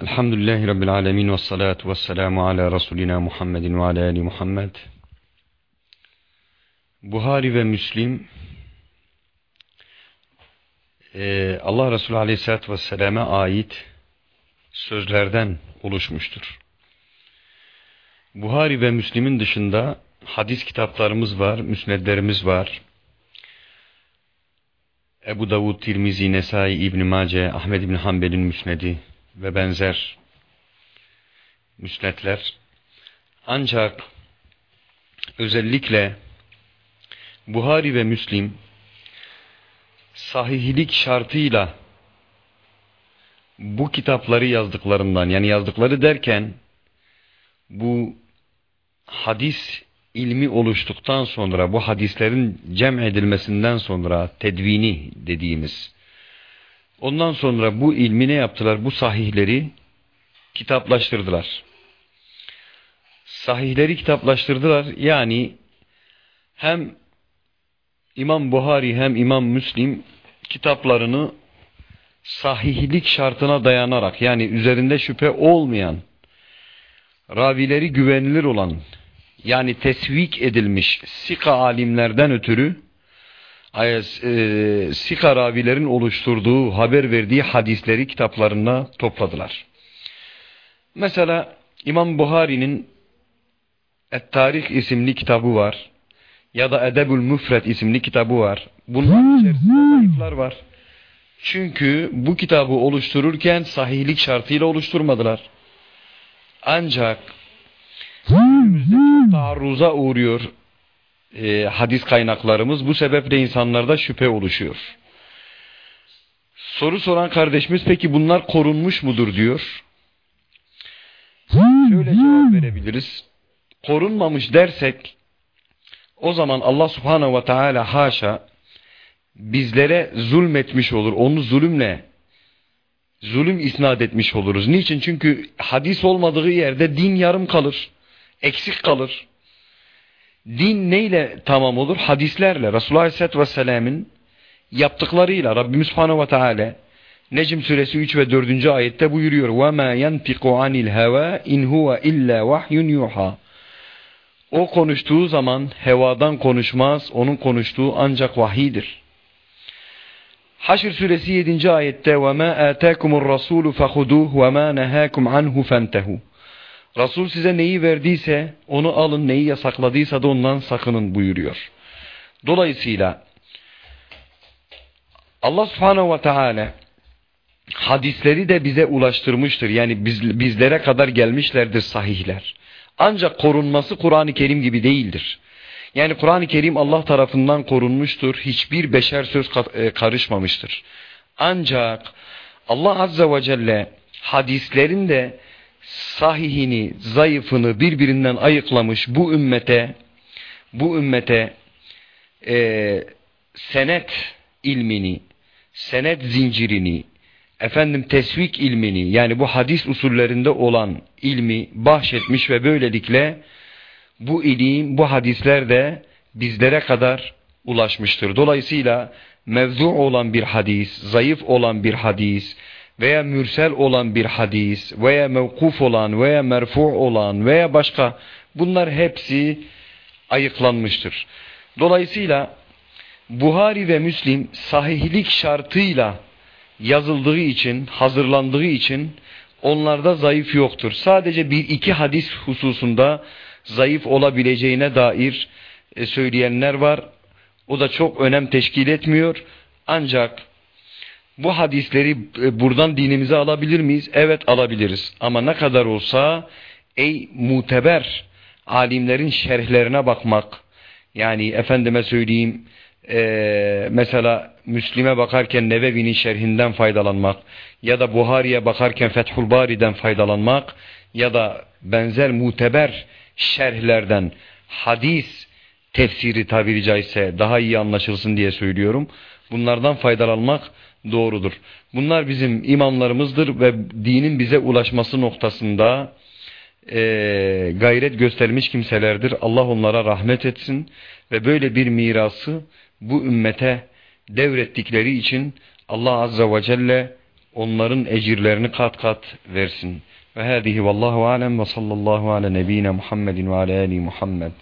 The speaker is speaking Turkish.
Elhamdülillahi Rabbil alemin ve salatu ve selamu ala Resulina Muhammedin ve ala Ali Muhammed. Buhari ve Müslim e, Allah Resulü Aleyhisselatü Vesselam'a ait sözlerden oluşmuştur. Buhari ve Müslim'in dışında hadis kitaplarımız var, müsnedlerimiz var. Ebu Davud, Tirmizi, Nesai, İbn Mace, Ahmed İbn Hanbel'in müsnedi ve benzer müsnetler. Ancak özellikle Buhari ve Müslim sahihlik şartıyla bu kitapları yazdıklarından yani yazdıkları derken bu hadis ilmi oluştuktan sonra bu hadislerin cem edilmesinden sonra tedvini dediğimiz ondan sonra bu ilmi ne yaptılar? Bu sahihleri kitaplaştırdılar. Sahihleri kitaplaştırdılar. Yani hem İmam Buhari hem İmam Müslim kitaplarını sahihlik şartına dayanarak yani üzerinde şüphe olmayan ravileri güvenilir olan yani tesvik edilmiş sika alimlerden ötürü e, sika ravilerin oluşturduğu haber verdiği hadisleri kitaplarına topladılar. Mesela İmam Buhari'nin Et-Tarih isimli kitabı var. Ya da Edebül Müfret isimli kitabı var. Bunların içerisinde zayıflar var. Çünkü bu kitabı oluştururken sahihlik şartıyla oluşturmadılar. Ancak günümüzde çok taarruza uğruyor e, hadis kaynaklarımız. Bu sebeple insanlarda şüphe oluşuyor. Soru soran kardeşimiz peki bunlar korunmuş mudur diyor. Şöyle cevap verebiliriz. Korunmamış dersek o zaman Allah subhanehu ve teala haşa bizlere zulmetmiş olur. Onu zulümle zulüm isnat etmiş oluruz. Niçin? Çünkü hadis olmadığı yerde din yarım kalır. Eksik kalır. Din neyle tamam olur? Hadislerle. Resulullah Aleyhisselatü Vesselam'ın yaptıklarıyla Rabbimiz Subhanahu ve Teala Necm suresi 3 ve 4. ayette buyuruyor. وَمَا يَنْتِقُ عَنِ الْهَوَى اِنْ هُوَ اِلَّا وَحْيٌ يُوحَى O konuştuğu zaman hevadan konuşmaz, onun konuştuğu ancak vahidir. Haşr suresi 7. ayette وَمَا آتَاكُمُ الرَّسُولُ فَخُدُوهُ وَمَا نَهَاكُمْ عَنْهُ فَانْتَهُ Resul size neyi verdiyse onu alın, neyi yasakladıysa da ondan sakının buyuruyor. Dolayısıyla Allah subhanehu ve teala hadisleri de bize ulaştırmıştır. Yani biz, bizlere kadar gelmişlerdir sahihler. Ancak korunması Kur'an-ı Kerim gibi değildir. Yani Kur'an-ı Kerim Allah tarafından korunmuştur. Hiçbir beşer söz e, karışmamıştır. Ancak Allah Azze ve Celle hadislerin de sahihini, zayıfını birbirinden ayıklamış bu ümmete bu ümmete e, senet ilmini, senet zincirini, efendim tesvik ilmini yani bu hadis usullerinde olan ilmi bahşetmiş ve böylelikle bu ilim, bu hadisler de bizlere kadar ulaşmıştır. Dolayısıyla mevzu olan bir hadis, zayıf olan bir hadis veya mürsel olan bir hadis veya mevkuf olan veya merfu olan veya başka bunlar hepsi ayıklanmıştır. Dolayısıyla Buhari ve Müslim sahihlik şartıyla yazıldığı için, hazırlandığı için onlarda zayıf yoktur. Sadece bir iki hadis hususunda zayıf olabileceğine dair e, söyleyenler var. O da çok önem teşkil etmiyor. Ancak bu hadisleri e, buradan dinimize alabilir miyiz? Evet alabiliriz. Ama ne kadar olsa ey muteber alimlerin şerhlerine bakmak yani efendime söyleyeyim e, mesela Müslim'e bakarken Nebevi'nin şerhinden faydalanmak ya da Buhari'ye bakarken Fethul Bari'den faydalanmak ya da benzer muteber şerhlerden hadis tefsiri tabiri caizse daha iyi anlaşılsın diye söylüyorum. Bunlardan faydalanmak doğrudur. Bunlar bizim imamlarımızdır ve dinin bize ulaşması noktasında e, gayret göstermiş kimselerdir. Allah onlara rahmet etsin ve böyle bir mirası bu ümmete devrettikleri için Allah Azze ve Celle onların ecirlerini kat kat versin. Ve hâzihi vallahu alem ve sallallahu ala nebine Muhammedin ve ala ali Muhammed.